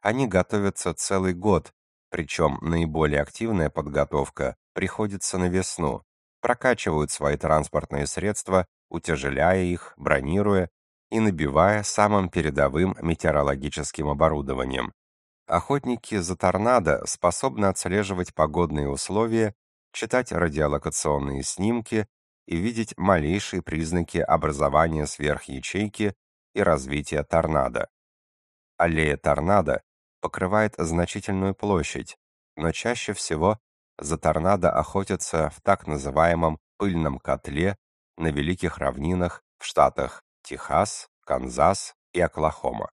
Они готовятся целый год, причем наиболее активная подготовка приходится на весну. Прокачивают свои транспортные средства, утяжеляя их, бронируя и набивая самым передовым метеорологическим оборудованием. Охотники за торнадо способны отслеживать погодные условия, читать радиолокационные снимки и видеть малейшие признаки образования сверхячейки и развития торнадо. Аллея торнадо покрывает значительную площадь, но чаще всего за торнадо охотятся в так называемом пыльном котле на великих равнинах в штатах Техас, Канзас и Оклахома.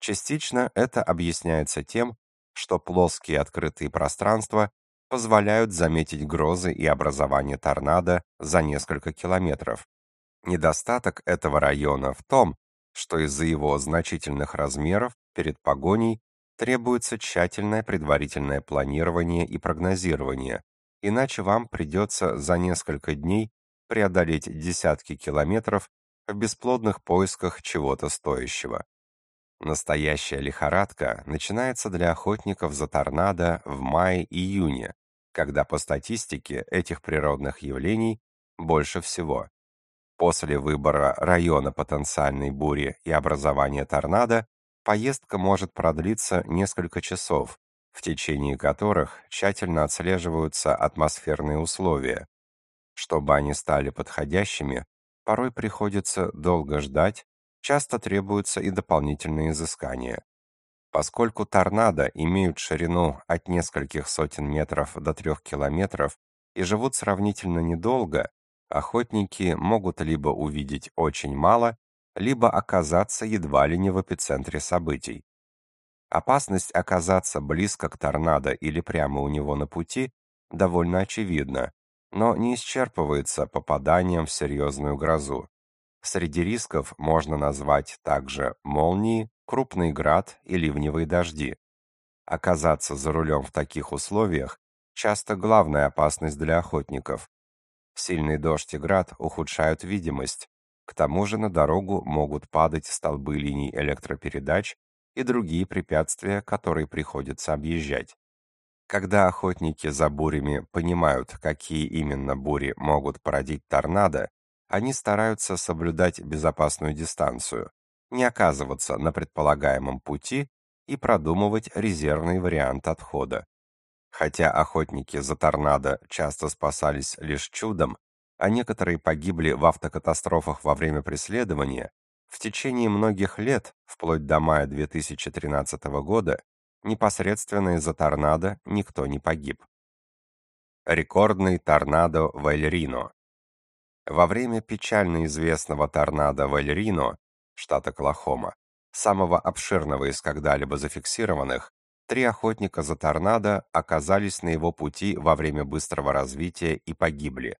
Частично это объясняется тем, что плоские открытые пространства позволяют заметить грозы и образование торнадо за несколько километров. Недостаток этого района в том, что из-за его значительных размеров перед погоней требуется тщательное предварительное планирование и прогнозирование, иначе вам придется за несколько дней преодолеть десятки километров в бесплодных поисках чего-то стоящего. Настоящая лихорадка начинается для охотников за торнадо в мае-июне, когда по статистике этих природных явлений больше всего. После выбора района потенциальной бури и образования торнадо поездка может продлиться несколько часов, в течение которых тщательно отслеживаются атмосферные условия. Чтобы они стали подходящими, порой приходится долго ждать, часто требуются и дополнительные изыскания. Поскольку торнадо имеют ширину от нескольких сотен метров до трех километров и живут сравнительно недолго, охотники могут либо увидеть очень мало, либо оказаться едва ли не в эпицентре событий. Опасность оказаться близко к торнадо или прямо у него на пути довольно очевидна, но не исчерпывается попаданием в серьезную грозу. Среди рисков можно назвать также молнии, крупный град и ливневые дожди. Оказаться за рулем в таких условиях часто главная опасность для охотников. Сильный дождь и град ухудшают видимость. К тому же на дорогу могут падать столбы линий электропередач и другие препятствия, которые приходится объезжать. Когда охотники за бурями понимают, какие именно бури могут породить торнадо, они стараются соблюдать безопасную дистанцию, не оказываться на предполагаемом пути и продумывать резервный вариант отхода. Хотя охотники за торнадо часто спасались лишь чудом, а некоторые погибли в автокатастрофах во время преследования, в течение многих лет, вплоть до мая 2013 года, непосредственно из-за торнадо никто не погиб. Рекордный торнадо в Эль-Рино. Во время печально известного торнадо в Эль-Рино, штат Оклахома, самого обширного из когда-либо зафиксированных, три охотника за торнадо оказались на его пути во время быстрого развития и погибли.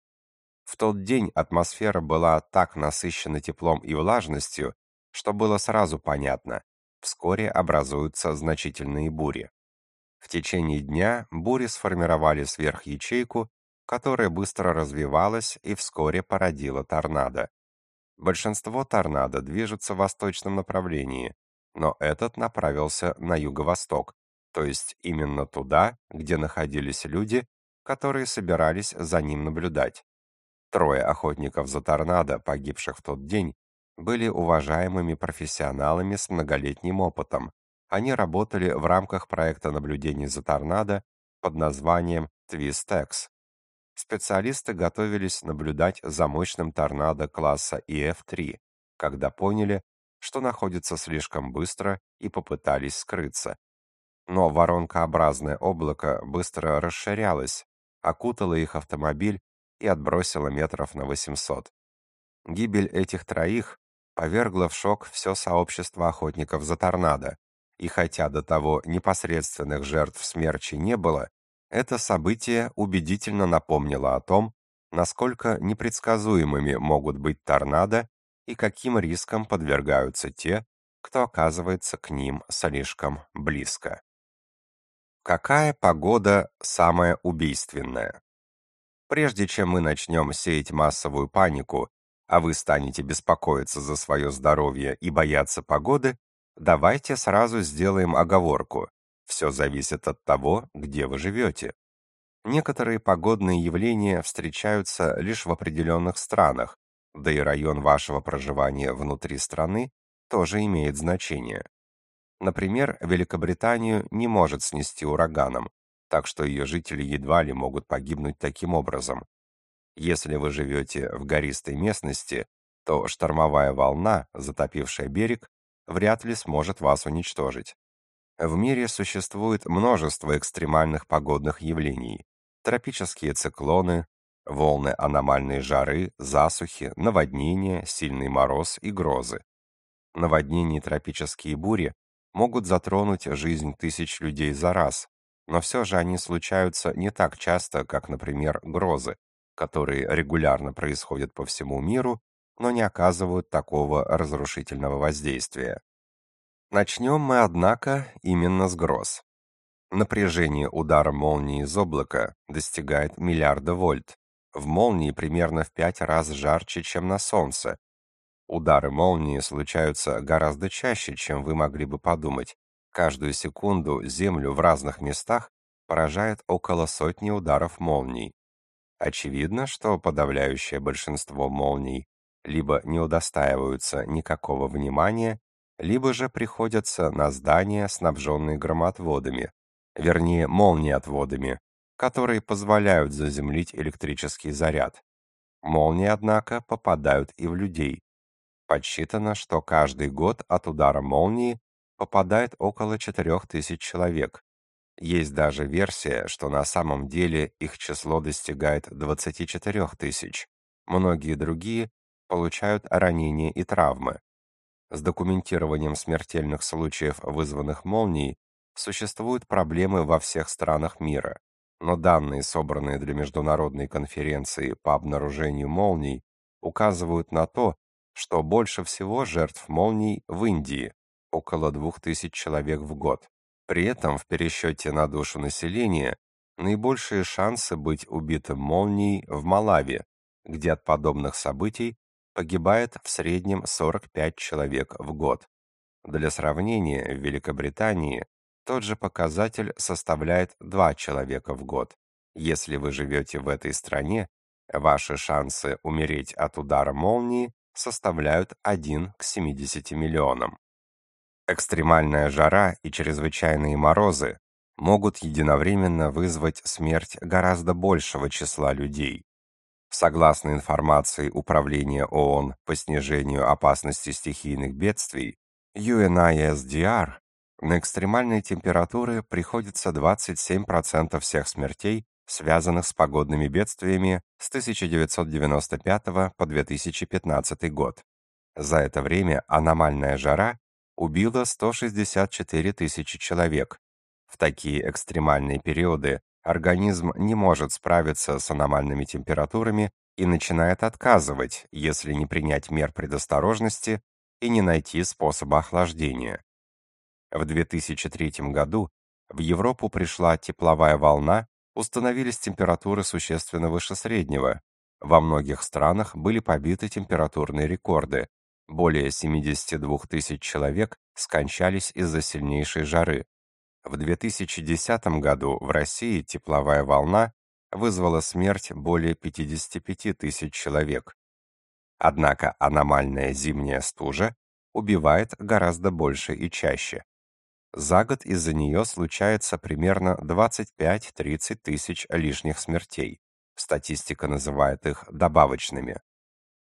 В тот день атмосфера была так насыщена теплом и влажностью, что было сразу понятно, вскоре образуются значительные бури. В течение дня бури сформировали сверхячейку, которая быстро развивалась и вскоре породила торнадо. Большинство торнадо движется в восточном направлении, но этот направился на юго-восток, то есть именно туда, где находились люди, которые собирались за ним наблюдать. Трое охотников за торнадо, погибших в тот день, были уважаемыми профессионалами с многолетним опытом. Они работали в рамках проекта наблюдения за торнадо под названием TwistX. Специалисты готовились наблюдать за мощным торнадо класса EF3, когда поняли, что находится слишком быстро и попытались скрыться. Но воронкообразное облако быстро расширялось, окутало их автомобиль и отбросило метров на 800. Гибель этих троих повергла в шок все сообщество охотников за торнадо, и хотя до того непосредственных жертв смерчи не было, это событие убедительно напомнило о том, насколько непредсказуемыми могут быть торнадо и каким рискам подвергаются те, кто оказывается к ним слишком близко. Какая погода самая убийственная? Прежде чем мы начнем сеять массовую панику, а вы станете беспокоиться за свое здоровье и бояться погоды, давайте сразу сделаем оговорку. Все зависит от того, где вы живете. Некоторые погодные явления встречаются лишь в определенных странах, да и район вашего проживания внутри страны тоже имеет значение. Например, Великобританию не может снести ураганом, так что ее жители едва ли могут погибнуть таким образом. Если вы живете в гористой местности, то штормовая волна, затопившая берег, вряд ли сможет вас уничтожить. В мире существует множество экстремальных погодных явлений. Тропические циклоны, волны аномальной жары, засухи, наводнения, сильный мороз и грозы. Наводнения и тропические бури могут затронуть жизнь тысяч людей за раз, но все же они случаются не так часто, как, например, грозы, которые регулярно происходят по всему миру, но не оказывают такого разрушительного воздействия. Начнем мы, однако, именно с гроз. Напряжение удара молнии из облака достигает миллиарда вольт. В молнии примерно в пять раз жарче, чем на солнце. Удары молнии случаются гораздо чаще, чем вы могли бы подумать, Каждую секунду Землю в разных местах поражает около сотни ударов молний. Очевидно, что подавляющее большинство молний либо не удостаиваются никакого внимания, либо же приходятся на здания, снабженные громотводами, вернее, молниеотводами, которые позволяют заземлить электрический заряд. Молнии, однако, попадают и в людей. Подсчитано, что каждый год от удара молнии попадает около 4000 человек. Есть даже версия, что на самом деле их число достигает 24 тысяч. Многие другие получают ранения и травмы. С документированием смертельных случаев, вызванных молнией, существуют проблемы во всех странах мира. Но данные, собранные для международной конференции по обнаружению молний, указывают на то, что больше всего жертв молний в Индии около 2000 человек в год. При этом в пересчете на душу населения наибольшие шансы быть убитым молнией в Малави, где от подобных событий погибает в среднем 45 человек в год. Для сравнения, в Великобритании тот же показатель составляет 2 человека в год. Если вы живете в этой стране, ваши шансы умереть от удара молнии составляют 1 к 70 миллионам. Экстремальная жара и чрезвычайные морозы могут единовременно вызвать смерть гораздо большего числа людей. Согласно информации Управления ООН по снижению опасности стихийных бедствий, UNISDR, на экстремальные температуры приходится 27% всех смертей, связанных с погодными бедствиями с 1995 по 2015 год. За это время аномальная жара убила 164 тысячи человек, в такие экстремальные периоды организм не может справиться с аномальными температурами и начинает отказывать, если не принять мер предосторожности и не найти способа охлаждения. В 2003 году в Европу пришла тепловая волна, установились температуры существенно выше среднего. Во многих странах были побиты температурные рекорды. Более 72 тысяч человек скончались из-за сильнейшей жары. В 2010 году в России тепловая волна вызвала смерть более 55 тысяч человек. Однако аномальная зимняя стужа убивает гораздо больше и чаще. За год из-за нее случается примерно 25-30 тысяч лишних смертей. Статистика называет их добавочными.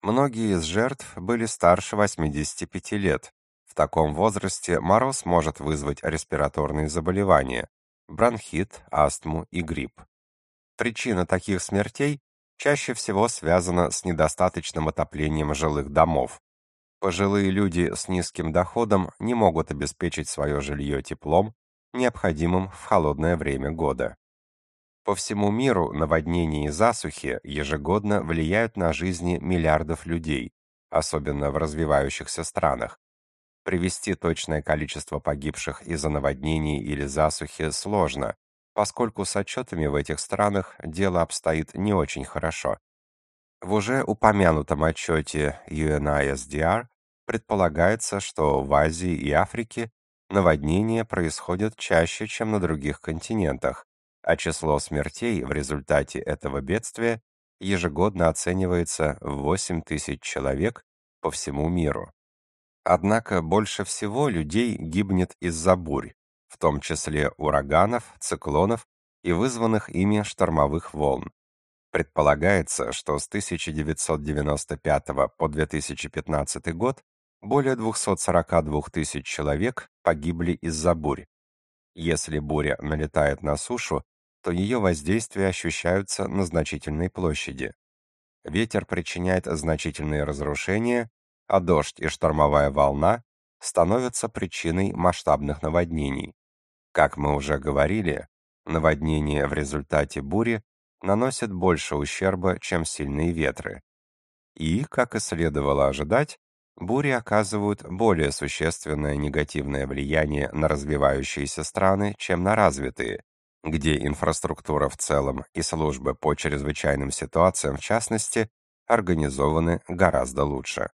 Многие из жертв были старше 85 лет, в таком возрасте мороз может вызвать респираторные заболевания, бронхит, астму и грипп. Причина таких смертей чаще всего связана с недостаточным отоплением жилых домов. Пожилые люди с низким доходом не могут обеспечить свое жилье теплом, необходимым в холодное время года. По всему миру наводнения и засухи ежегодно влияют на жизни миллиардов людей, особенно в развивающихся странах. Привести точное количество погибших из-за наводнений или засухи сложно, поскольку с отчетами в этих странах дело обстоит не очень хорошо. В уже упомянутом отчете UNISDR предполагается, что в Азии и Африке наводнения происходят чаще, чем на других континентах, а число смертей в результате этого бедствия ежегодно оценивается в 8 тысяч человек по всему миру. Однако больше всего людей гибнет из-за бурь, в том числе ураганов, циклонов и вызванных ими штормовых волн. Предполагается, что с 1995 по 2015 год более 242 тысяч человек погибли из-за бурь. Если буря налетает на сушу, то ее воздействия ощущаются на значительной площади. Ветер причиняет значительные разрушения, а дождь и штормовая волна становятся причиной масштабных наводнений. Как мы уже говорили, наводнения в результате бури наносят больше ущерба, чем сильные ветры. И, как и следовало ожидать, бури оказывают более существенное негативное влияние на развивающиеся страны, чем на развитые, где инфраструктура в целом и службы по чрезвычайным ситуациям в частности организованы гораздо лучше.